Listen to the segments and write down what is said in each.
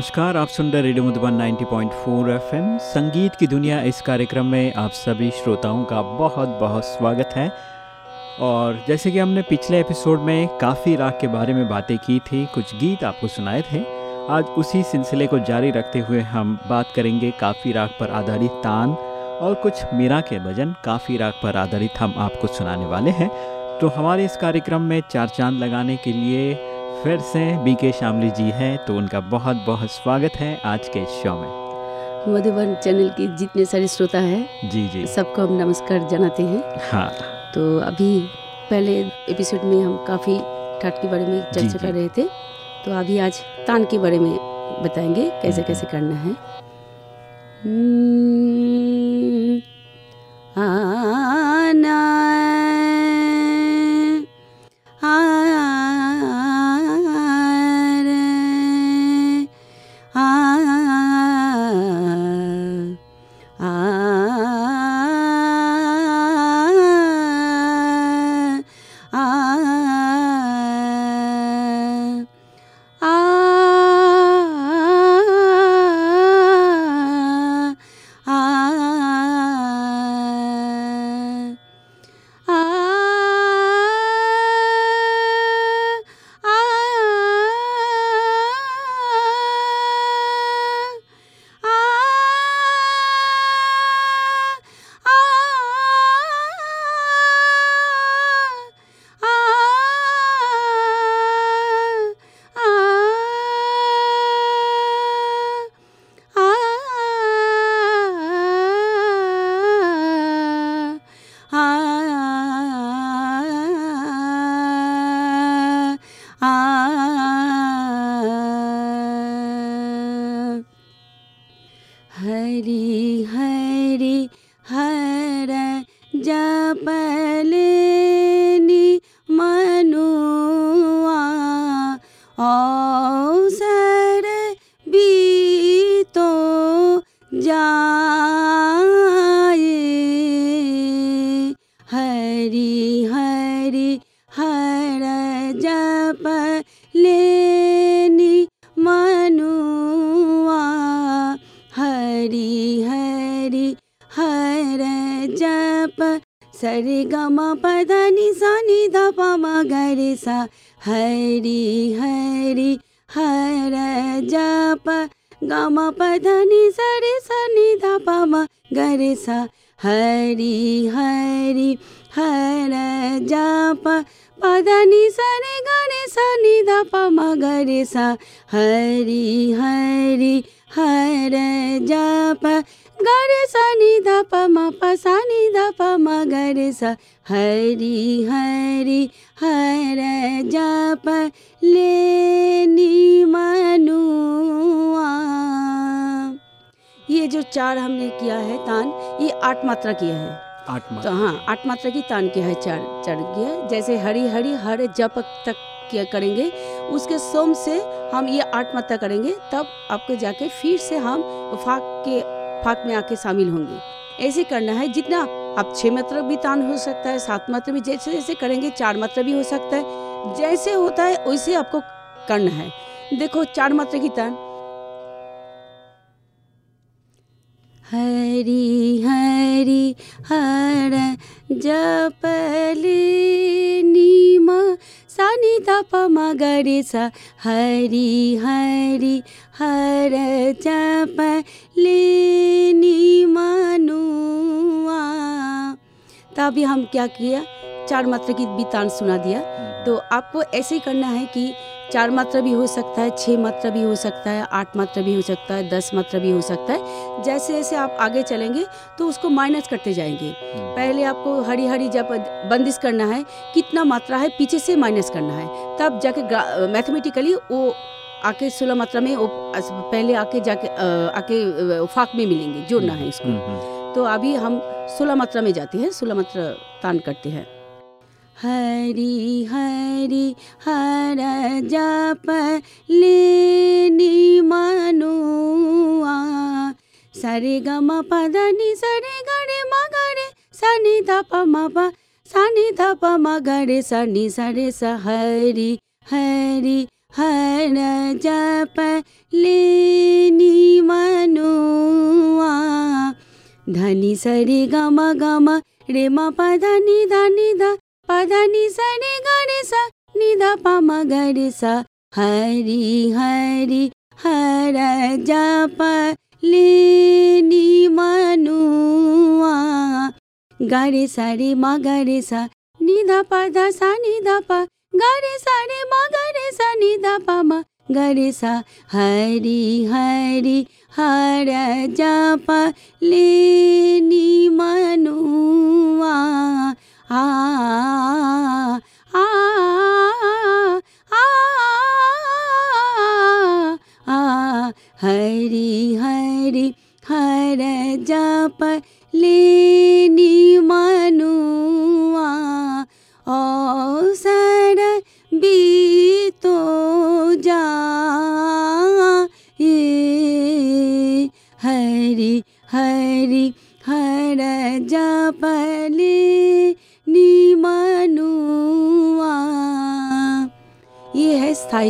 नमस्कार, आप सुन रहे रेडियो मधुबन 90.4 एफएम। संगीत की दुनिया इस कार्यक्रम में आप सभी श्रोताओं का बहुत बहुत स्वागत है। और जैसे कि हमने पिछले एपिसोड में काफ़ी राग के बारे में बातें की थी, कुछ गीत आपको सुनाए थे। आज उसी सिलसिले को जारी रखते हुए हम बात करेंगे काफ़ी राग पर आधारित तान और कुछ मीरा के भजन। काफ़ी राग पर आधारित हम आपको सुनाने वाले हैं। तो हमारे इस कार्यक्रम में चार चाँद लगाने के लिए फिर से बी के शामली जी हैं तो उनका बहुत बहुत स्वागत है आज के शो में। मधुबन चैनल के जितने सारे श्रोता हैं जी जी। सबको हम नमस्कार जनाते हैं। हाँ। तो अभी पहले एपिसोड में हम काफ़ी ठाट के बारे में चर्चा कर रहे थे तो अभी आज तान के बारे में बताएँगे कैसे हम्म। कैसे करना है। हम्म, ग रे सा हरि हरि हर जप गम पद नि सा रे सा नि ध प म ग रे सा हरि हरि हर जप पद नि सा रे ग रे सा नि ध प म ग रे सा हरि हरि हर जप ग रे सा नि ध प म प सा नि ध प म ग रे सा हरि हरि हर जप लेनी मनुआ। ये जो चार हमने किया है तान ये आठ मात्रा किया है। आठ तो हाँ आठ मात्रा की तान किया है चार चार किया जैसे हरी हरी हर जप तक किया करेंगे उसके सोम से हम ये आठ मात्रा करेंगे, तब आपको जाके फिर से हम फाक के, फाक में आके शामिल होंगे। ऐसे करना है, जितना आप छः मात्रा भी तान हो सकता है, सात मात्रा भी, जैसे जैसे करेंगे, चार मात्रा भी हो सकता है। जैसे होता है, वैसे आपको करना है। देखो, चार मात्रा की तान। हरि हरि, हर जपले निम सानि तप मगरे सा हरि हरि हर चप लेनी मनुआ तभी हम क्या किया? चार मात्र की भी सुना दिया। तो आपको ऐसे ही करना है कि चार मात्रा भी हो सकता है छः मात्रा भी हो सकता है आठ मात्रा भी हो सकता है दस मात्रा भी हो सकता है। जैसे जैसे आप आगे चलेंगे तो उसको माइनस करते जाएँगे। पहले आपको हरी हरी जब बंदिश करना है कितना मात्रा है पीछे से माइनस करना है। तब जाके मैथमेटिकली वो आके सोलह मात्रा में वो पहले आके जाके आके फाक में मिलेंगे जोड़ना है इसको। तो अभी हम सोलह मात्रा में जाते हैं सोलह मात्रा तान करते हैं। हरि हरि हर जप लेनी मनुआ। सरे ग म पद नि सरे ग रे म ग रे सा नि ध प म प सा नि ध नि हरि हरि हर जप लेनी मनुआ। धनी सरे गम गम रे म पद निध निध पद नि सरे गरे स निध पम गरे स हरि हरि हर जप लेनी मनुआ। गरे सरे म गरे स निध पद स निध प। गरे सरे म गरे स निध प म स हरि हरि हर जप लेनी मनुआ। आ हरि हर जप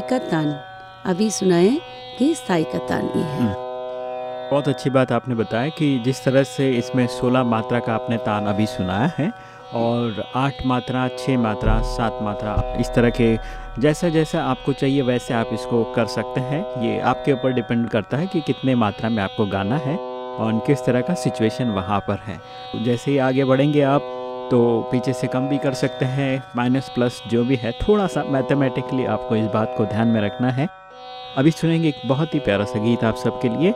स्थायी का तान। अभी सुनाए कि स्थायी का तान ये है। बहुत अच्छी बात आपने बताया कि जिस तरह से इसमें 16 मात्रा का आपने तान अभी सुनाया है और आठ मात्रा छः मात्रा, सात मात्रा, इस तरह के जैसा जैसा आपको चाहिए वैसे आप इसको कर सकते हैं। ये आपके ऊपर डिपेंड करता है कि कितने मात्रा में आपको गाना है और किस तरह का सिचुएशन वहाँ पर है। जैसे ही आगे बढ़ेंगे आप तो पीछे से कम भी कर सकते हैं माइनस प्लस जो भी है, थोड़ा सा मैथमेटिकली आपको इस बात को ध्यान में रखना है। अभी सुनेंगे एक बहुत ही प्यारा सा गीत आप सबके लिए।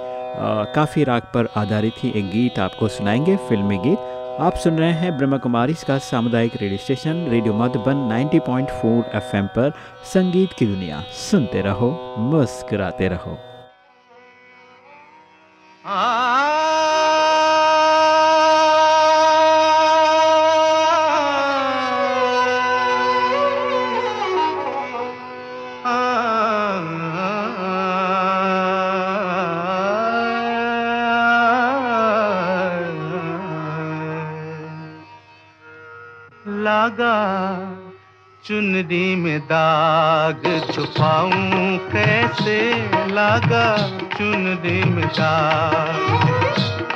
काफ़ी राग पर आधारित ही एक गीत आपको सुनाएँगे, फिल्मी गीत। आप सुन रहे हैं ब्रह्म कुमारी का सामुदायिक radio station, radio Madhuban 90.4 FM पर। संगीत की दुनिया, सुनते रहो, मुस्कुराते रहो। लागा चुनरी में दाग छुपाऊं, कैसे लागा चुनरी में दाग?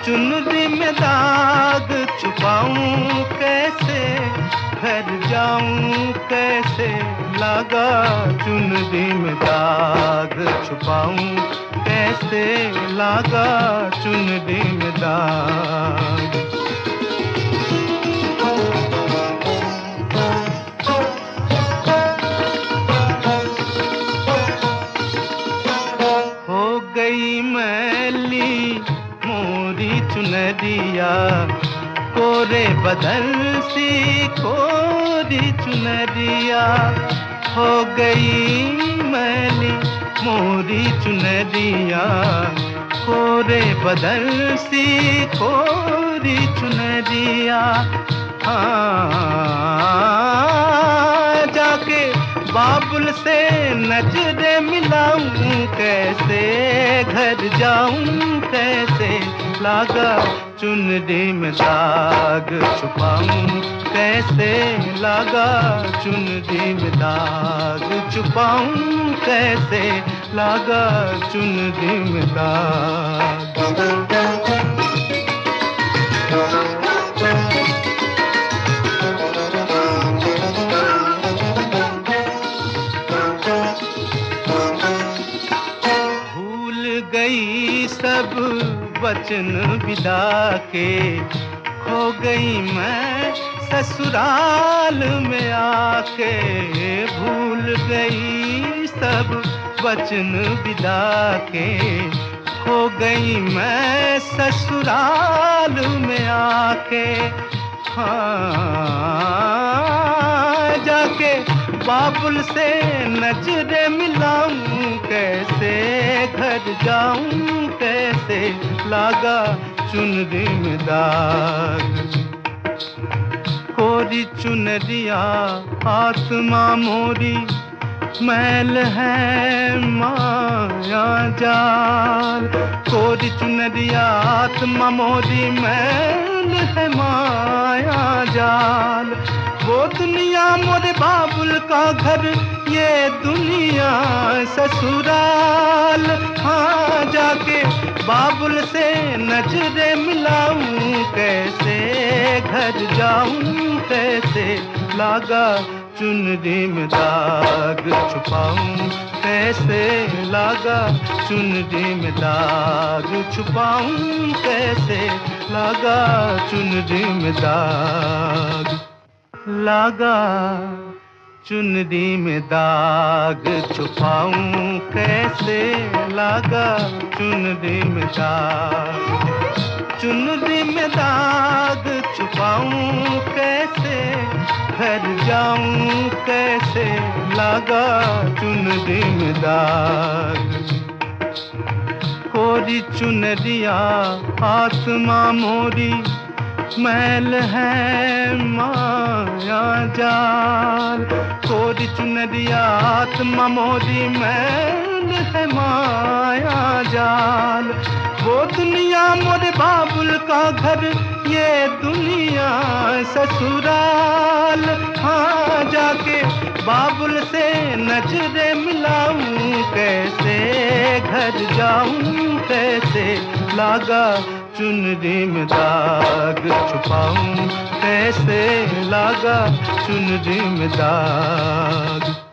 चुनरी में दाग छुपाऊं, कैसे घर जाऊँ, कैसे लागा चुनरी में दाग छुपाऊं, कैसे लागा चुनरी में दाग? चुनरिया कोरे बदल सी कोरी चुनरिया, हो गई मैली मोरी चुनरिया, कोरे बदल सी कोरी चुनरिया। हाँ जाके बाबुल से नजरे मिलाऊं, कैसे घर जाऊँ, कैसे लागा चुनरी में दाग। छुपाऊं कैसे लागा? चुनरी में दाग। छुपाऊं कैसे लागा? चुनरी में दाग। वचन विदा के खो गई मैं ससुराल में आके। भूल गई सब वचन विदा के खो गई मैं ससुराल में आके। हाँ जाके बाबुल से नजरे मिलाऊं, कैसे घर जाऊँ, कैसे लागा चुनरी में दाग। कोरी चुनरिया, आत्मा मोरी, मैल है माया जाल। कोरी चुनरिया, आत्मा मोरी, मैल है माया जाल। वो दुनिया मोरे बाबुल का घर, ये दुनिया ससुराल। हाँ जाके बाबुल से नजरे मिलाऊं, कैसे घर जाऊँ, कैसे लागा चुनरी में दाग छुपाऊं, कैसे लागा चुनरी में दाग छुपाऊं, कैसे लागा चुनरी में दाग। लागा चुनरी में दाग, छुपाऊं कैसे? लागा चुनरी में दाग चुनरी में दाग, छुपाऊं कैसे? घर जाऊँ कैसे? लागा चुनरी में दाग। कोरी चुनरिया आत्मा मोरी मैल है माया जाल कोरी चुनरिया आत्मा मोरी मैल है माया जाल वो दुनिया मोरे बाबुल का घर, ये दुनिया ससुराल हाँ जाके बाबुल से नजरे मिलाऊं, कैसे घर जाऊँ, कैसे लागा चुनरी में दाग छुपाऊं कैसे लागा चुनरी में दाग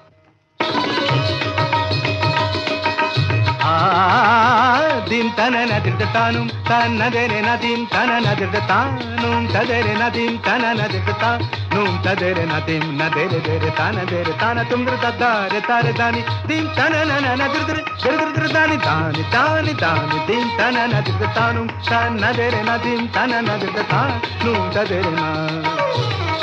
ನದಿಂ ತನ ನದಿರ್ದ ತಾನುಂ ತನ್ನದೆರೆ ನದಿಂ ತನ ನದಿರ್ದ ತಾನುಂ ತದೆರೆ ನದಿಂ ತನ ನದಿರ್ದ ತಾನುಂ ತದೆರೆ ನದಿಂ ನದೆರೆ ದೆರೆ ತಾನ ದೆರೆ ತಾನ ತುಂದ್ರ ತದ್ದಾರೆ ತಾರೆ ದಾನಿ ದಿಂ ತನ ನನ ನದಿರ್ದ್ರ ದಿರ್ದ್ರ ದಾನಿ ದಾನಿ ದಾನಿ ದಾನಿ ದಿಂ ತನ ನದಿರ್ದ ತಾನುಂ ತನ್ನದೆರೆ ನದಿಂ ತನ ನದಿರ್ದ ತಾನುಂ ತದೆರೆ ನಾ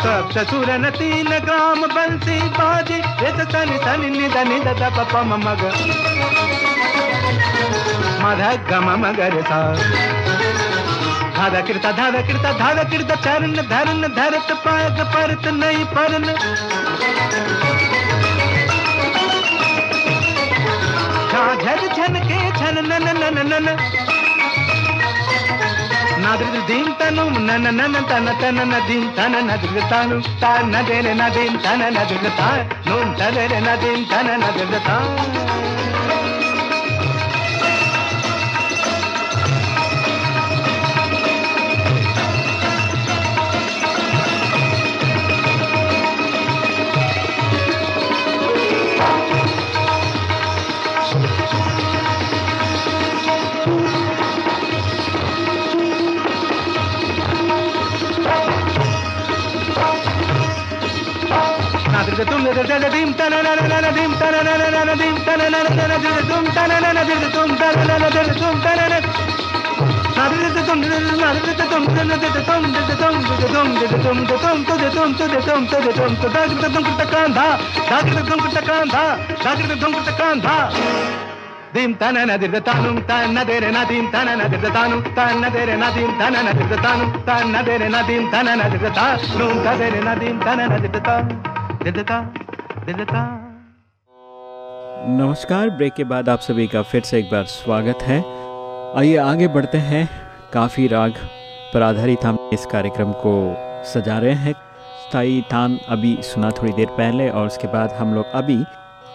ಸಪ್ತ ಸುರನ ತೀನ ಗ್ರಾಮ ಬನ್ಸಿ ಬಾಜಿ ಎಸ ಸನಿ ಸನಿ ನಿದ ನಿದ ದಪ ಮಗ न तीन चरण धरन धरत पायक परत नहीं परन झन झन के छन नन नन नन tanu na na na na ta na ta na na dim ta na na dir ta nu ta na de ne na dim ta na na dir ta na na dir tum ta na na na dir tum ta na na na dir tum ta na na dim tana na dir tanum tana नमस्कार, break के बाद आप सभी का फिर से एक बार स्वागत है। आइए आगे बढ़ते हैं। काफ़ी राग पर आधारित हम इस कार्यक्रम को सजा रहे हैं। स्थायी तान अभी सुना थोड़ी देर पहले और उसके बाद हम लोग अभी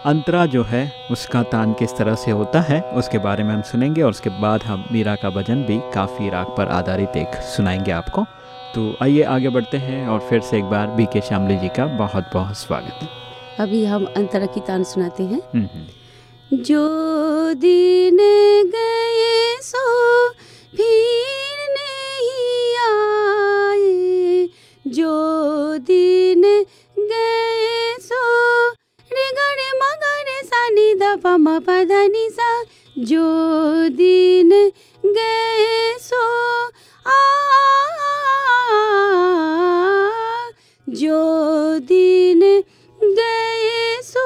अंतरा जो है, उसका तान किस तरह से होता है, उसके बारे में हम सुनेंगे और उसके बाद हम मीरा का भजन भी काफ़ी राग पर आधारित एक सुनाएँगे आपको। तो आइए आगे बढ़ते हैं और फिर से एक बार बी के श्यामली जी का बहुत बहुत स्वागत। अभी हम अंतरा की तान सुनाते हैं। हम्म, हम्म। जो दिन गए सो फिर नहीं आए। जो दिन गए सो रे गरे मगरे सा नि द प म प सा। जो दिन गए सो आ जो दिन गए सो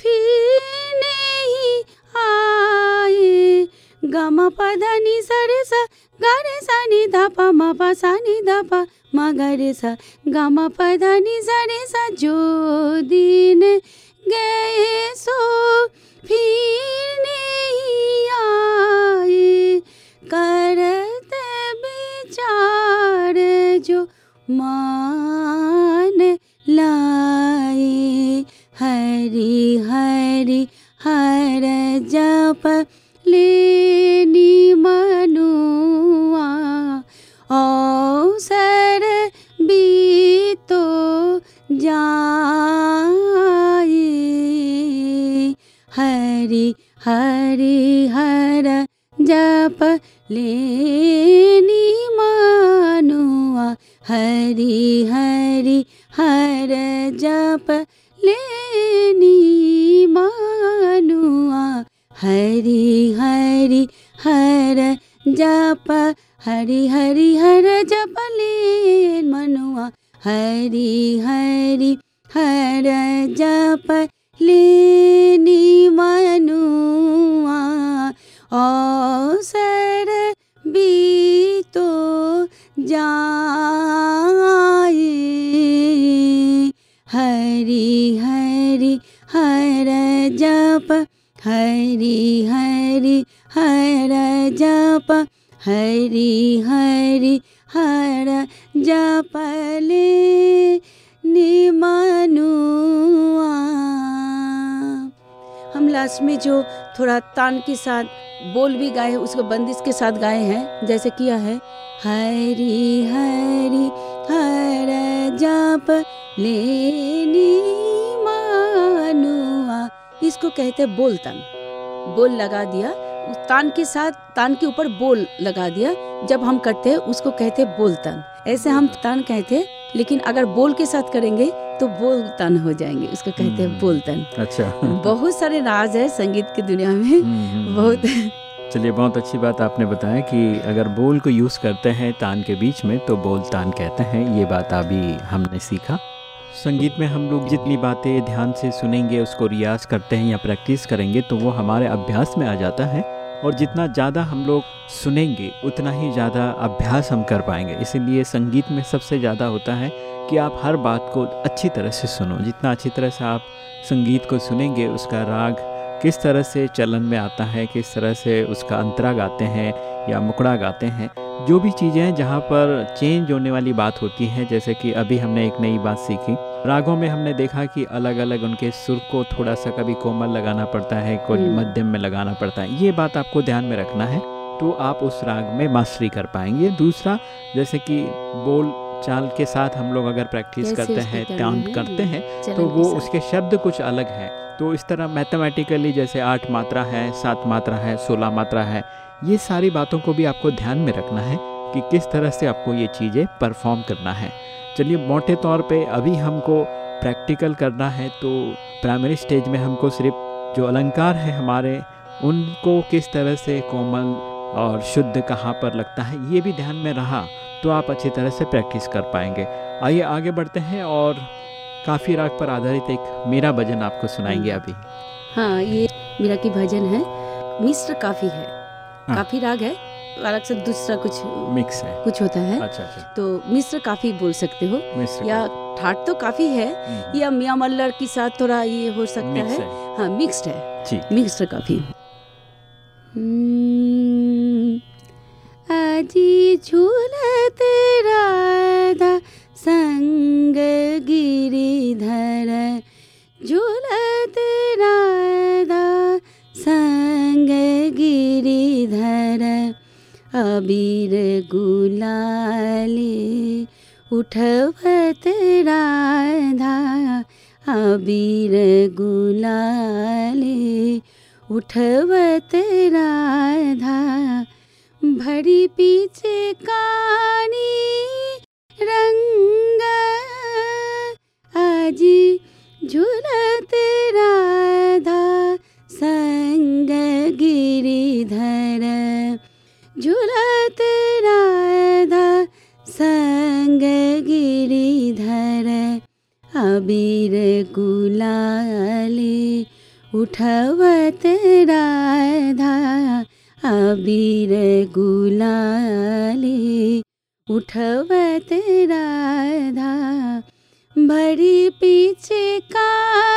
फिर नहीं आए। गम पद नि सा रे सा नि ध प, म प सा नि ध प, म ग रे सा। गम पद नि सा सा, जो दिन गए सो फिर नहीं आए। करते विचार जो मान लाए। हरि हरि हर जप लेनी मनुआ। अवसर बीतो जाए। हरि हरि हर जप लेनी मानुआ। हरि हरि हर जप, हरि हरि हर जप ले मनुआ। हरि हरि हर जप लेनी मनुआ। औसर बीतो जाए। हरि हरि हर जप, हरि हरि हर जप, हरि हरि हर जप ले निमनुआ। हम लास्ट में जो थोड़ा तान के साथ बोल भी गाए, उसको बंदिश के साथ गाए हैं। जैसे किया है, हरी हरी, हर जाप लेनी मानुआ। इसको कहते बोल तन। बोल लगा दिया उस तान के साथ, तान के ऊपर बोल लगा दिया। जब हम करते हैं उसको कहते बोल तन। ऐसे हम तान कहते हैं लेकिन अगर बोल के साथ करेंगे तो बोल तन हो जाएँगे उसको कहते हैं हम्म। बोल तन अच्छा। बहुत सारे राज है संगीत की दुनिया में। हम्म, हम्म, बहुत। चलिए बहुत अच्छी बात आपने बताया कि अगर बोल को यूज़ करते हैं तान के बीच में तो बोल तान कहते हैं। ये बात अभी हमने सीखा। संगीत में हम लोग जितनी बातें ध्यान से सुनेंगे उसको रियाज करते हैं या प्रैक्टिस करेंगे तो वो हमारे अभ्यास में आ जाता है। और जितना ज़्यादा हम लोग सुनेंगे उतना ही ज़्यादा अभ्यास हम कर पाएँगे। इसीलिए संगीत में सबसे ज़्यादा होता है कि आप हर बात को अच्छी तरह से सुनो। जितना अच्छी तरह से आप संगीत को सुनेंगे उसका राग किस तरह से चलन में आता है किस तरह से उसका अंतरा गाते हैं या मुकड़ा गाते हैं जो भी चीज़ें हैं जहाँ पर चेंज होने वाली बात होती है जैसे कि अभी हमने एक नई बात सीखी। रागों में हमने देखा कि अलग अलग उनके सुर को थोड़ा सा कभी कोमल लगाना पड़ता है कोई हम्म। मध्यम में लगाना पड़ता है। ये बात आपको ध्यान में रखना है तो आप उस राग में मास्टरी कर पाएँगे। दूसरा जैसे कि बोल चाल के साथ हम लोग अगर प्रैक्टिस करते हैं ध्यान करते हैं तो वो उसके शब्द कुछ अलग हैं। तो इस तरह मैथमेटिकली जैसे आठ मात्रा है सात मात्रा है सोलह मात्रा है ये सारी बातों को भी आपको ध्यान में रखना है कि किस तरह से आपको ये चीज़ें परफॉर्म करना है। चलिए मोटे तौर पे अभी हमको प्रैक्टिकल करना है तो प्राइमरी स्टेज में हमको सिर्फ़ जो अलंकार है हमारे उनको किस तरह से कोमल और शुद्ध कहाँ पर लगता है ये भी ध्यान में रहा। तो आप अच्छी तरह से प्रैक्टिस कर पाएँगे। आइए आगे बढ़ते हैं और काफ़ी राग पर आधारित एक मेरा भजन आपको सुनाएँगे अभी। हाँ ये मीरा की भजन है। मिश्र काफ़ी है। हाँ। काफ़ी राग है अलग से दूसरा कुछ मिक्स है। कुछ होता है। अच्छा अच्छा। तो मिश्र काफ़ी बोल सकते हो। या ठाट तो काफ़ी है या मियाँ मल्लर के साथ थोड़ा ये हो सकता है। है। हाँ मिक्स्ड है। मिक्स्ड काफ़ी। हम्म, आजी झूलत राधा संग गिरिधर। झूलत राधा संग गिरिधर। अबीर गुलाले उठवत राधा। अबीर गुलाले उठवत राधा। भरी पीछे कानी रंग आजी झूलत राधा संग गिरिधर। झूलत राधा संग गिरिधर। अबीर गुलाले उठवत राधा अबीर गुलाले उठवत राधा भरी पीछे कारी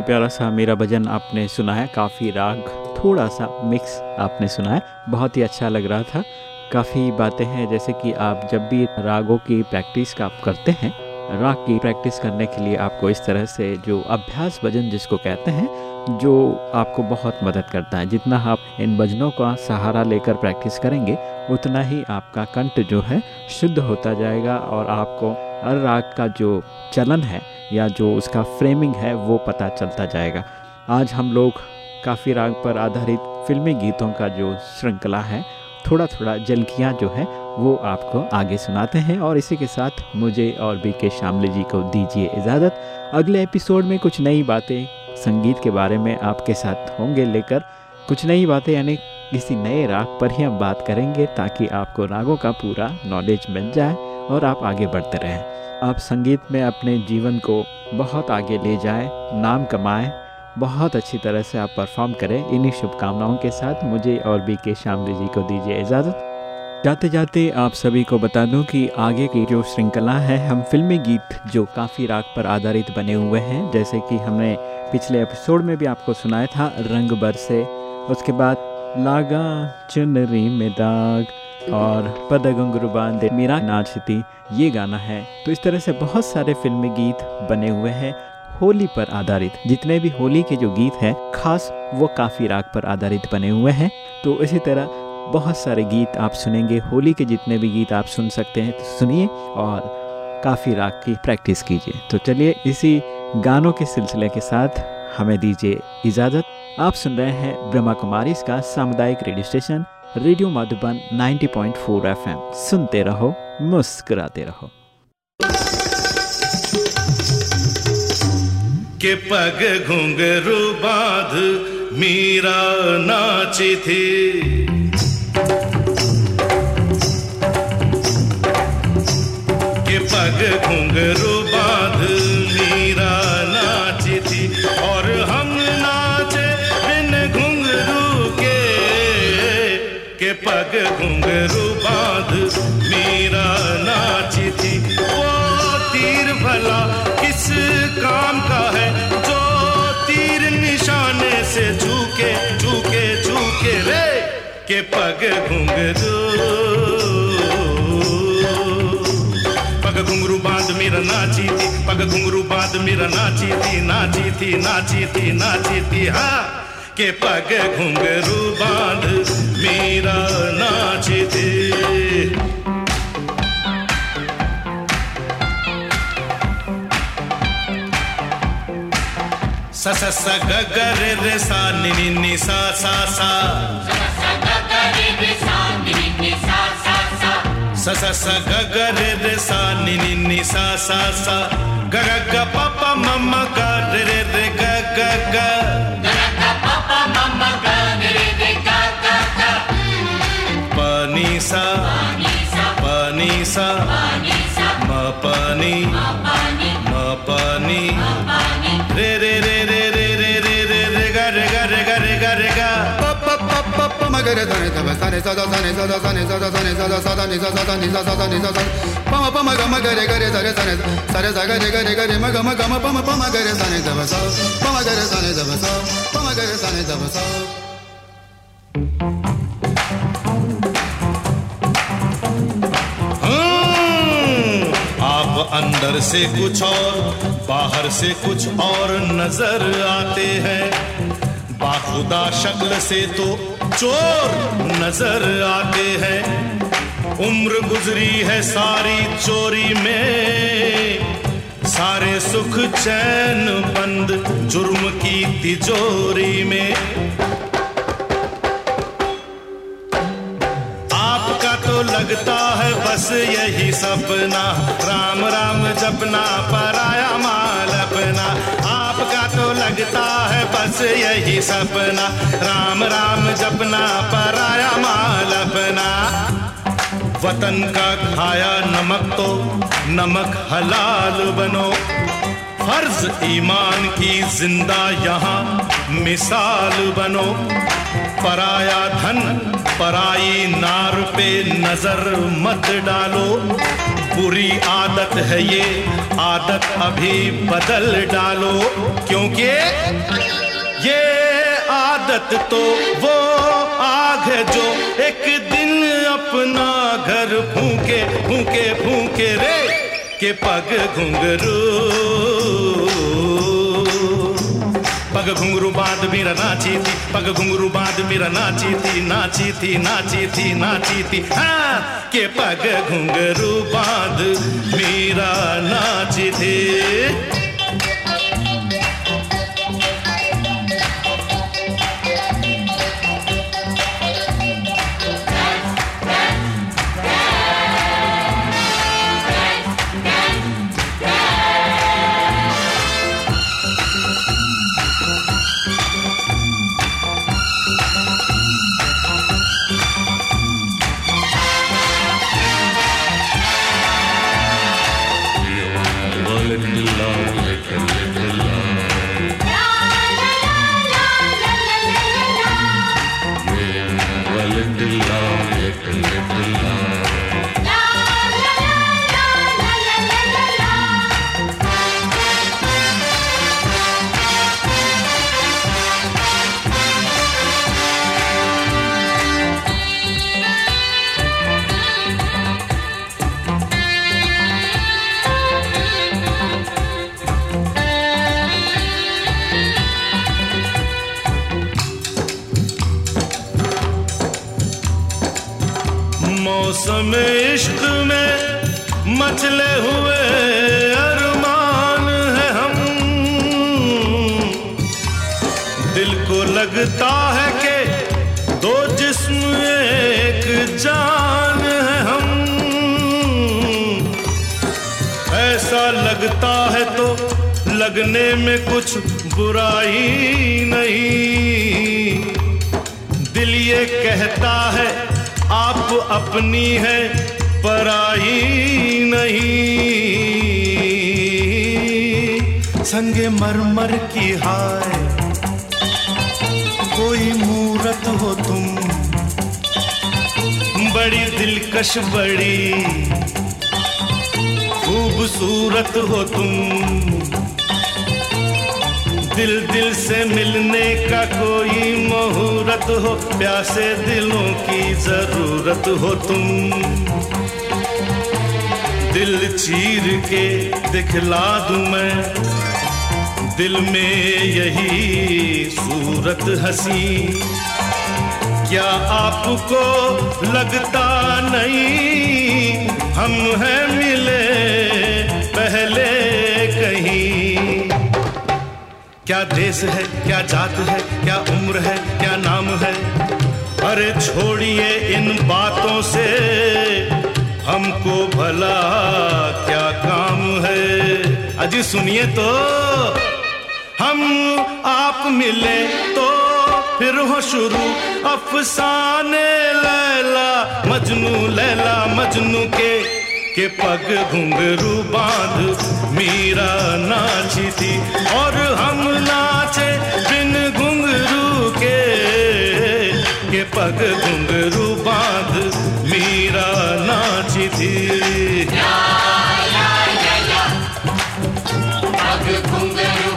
ही प्यारा सा मेरा भजन आपने सुना है, काफ़ी राग थोड़ा सा मिक्स आपने सुना है, बहुत ही अच्छा लग रहा था। काफ़ी बातें हैं, जैसे कि आप जब भी रागों की प्रैक्टिस का आप करते हैं, राग की प्रैक्टिस करने के लिए आपको इस तरह से जो अभ्यास भजन जिसको कहते हैं, जो आपको बहुत मदद करता है। जितना आप इन भजनों का सहारा लेकर प्रैक्टिस करेंगे, उतना ही आपका कंठ जो है शुद्ध होता जाएगा और आपको हर राग का जो चलन है या जो उसका फ्रेमिंग है, वो पता चलता जाएगा। आज हम लोग काफ़ी राग पर आधारित फिल्मी गीतों का जो श्रृंखला है थोड़ा थोड़ा झलकियाँ जो है, वो आपको आगे सुनाते हैं और इसी के साथ मुझे और बी के शामली जी को दीजिए इजाज़त। अगले एपिसोड में कुछ नई बातें संगीत के बारे में आपके साथ होंगे लेकर। कुछ नई बातें यानी किसी नए राग पर ही हम बात करेंगे ताकि आपको रागों का पूरा नॉलेज मिल जाए। और आप आगे बढ़ते रहें। आप संगीत में अपने जीवन को बहुत आगे ले जाएँ, नाम कमाएँ, बहुत अच्छी तरह से आप परफॉर्म करें। इन्हीं शुभकामनाओं के साथ मुझे और बी के शामली जी को दीजिए इजाज़त। जाते जाते आप सभी को बता दूँ कि आगे की जो श्रृंखला है, हम फिल्मी गीत जो काफ़ी राग पर आधारित बने हुए हैं, जैसे कि हमने पिछले एपिसोड में भी आपको सुनाया था, रंग बरसे, उसके बाद लागा चुनरी में दाग और पद घुंघरू बांधे मीरा नाचती ये गाना है। तो इस तरह से बहुत सारे फिल्मी गीत बने हुए हैं, होली पर आधारित। जितने भी होली के जो गीत हैं, खास वो काफ़ी राग पर आधारित बने हुए हैं। तो इसी तरह बहुत सारे गीत आप सुनेंगे, होली के जितने भी गीत आप सुन सकते हैं तो सुनिए और काफ़ी राग की प्रैक्टिस कीजिए। तो चलिए इसी गानों के सिलसिले के साथ हमें दीजिए इजाज़त। आप सुन रहे हैं ब्रह्मा कुमारी का सामुदायिक radio station radio Madhuban 90.4 FM. सुनते रहो, मुस्कुराते रहो। के पग घुंघरू बाँध, मीरा नाची थी। के पग घुंघरू मीरा नाची थी। वो तीर झुके रे, के पग घुंघरू। पग घुंघरू बाँध मेरा नाची थी, पग घुंघरू बाँध मेरा नाची थी नाची थी नाची थी नाची थी हाँ। के पग घुंघरू बाँध, मेरा नाची थी स स स ग ग रे रे सा नि नि नि सा सा सा। स सा सा ग ग रे रे सा नि नि नि सा सा सा। ग ग प प म म ग रे रे सा प नि सा म प नि म प नि रे रे रे रे रे रे रे रे रे ग रे ग रे ग रे ग रे ग pa pa pa pa pa ma ga re sa ni sa ba sa ni sa da sa ni sa da sa ni sa da sa ni sa da sa da ni sa sa da ni sa sa da ni sa sa pa ma pa ma ga ma ga re ga re sa re sa ni sa re sa ga re ga re अंदर से कुछ और, बाहर से कुछ और नज़र आते हैं। बाखुदा शक्ल से तो चोर नज़र आते हैं। उम्र गुजरी है सारी चोरी में। सारे सुख चैन बंद, जुर्म की तिजोरी में। लगता है बस यही सपना। राम राम जपना, पराया माल अपना। आपका तो लगता है बस यही सपना। राम राम जपना, पराया माल अपना। वतन का खाया नमक तो नमक हलाल बनो। फ़र्ज़ ईमान की ज़िंदा यहाँ। मिसाल बनो। पराया धन, पराई नार पे नज़र मत डालो। बुरी आदत है ये, आदत अभी बदल डालो। क्योंकि ये आदत तो वो आग है जो एक दिन अपना घर फूके फूके फूके रे, के पग घुंघरू। पग घुंगरू बाद मेरा नाची थी, पग घुंगरू बाद मेरा नाची थी नाची थी नाची थी नाची थी। हाँ के पग घुंगरू बाद मेरा नाची थी। कुछ बुराई नहीं। दिल ये कहता है, आप अपनी है, पराई नहीं। संगे मरमर की हाय, कोई मूरत हो तुम। बड़ी दिलकश बड़ी, खूबसूरत हो तुम। दिल दिल से मिलने का कोई मुहूर्त हो, प्यासे दिलों की ज़रूरत हो तुम। दिल चीर के दिखला दूँ मैं, दिल में यही सूरत हसी। क्या आपको लगता नहीं, हम हैं मिले क्या देश है, क्या जात है, क्या उम्र है, क्या नाम है? अरे छोड़िए इन बातों से, हमको भला क्या काम है? अजी सुनिए तो हम आप मिले तो फिर हो शुरू अफसाने लैला, मजनू लैला, मजनू के के पग घुंगरू बाँध मीरा नाची थी और हम नाचे बिन घुंगरू के के पग घुंघरू बाँध मीरा नाची थी या, या, या, या। पग घुंगरू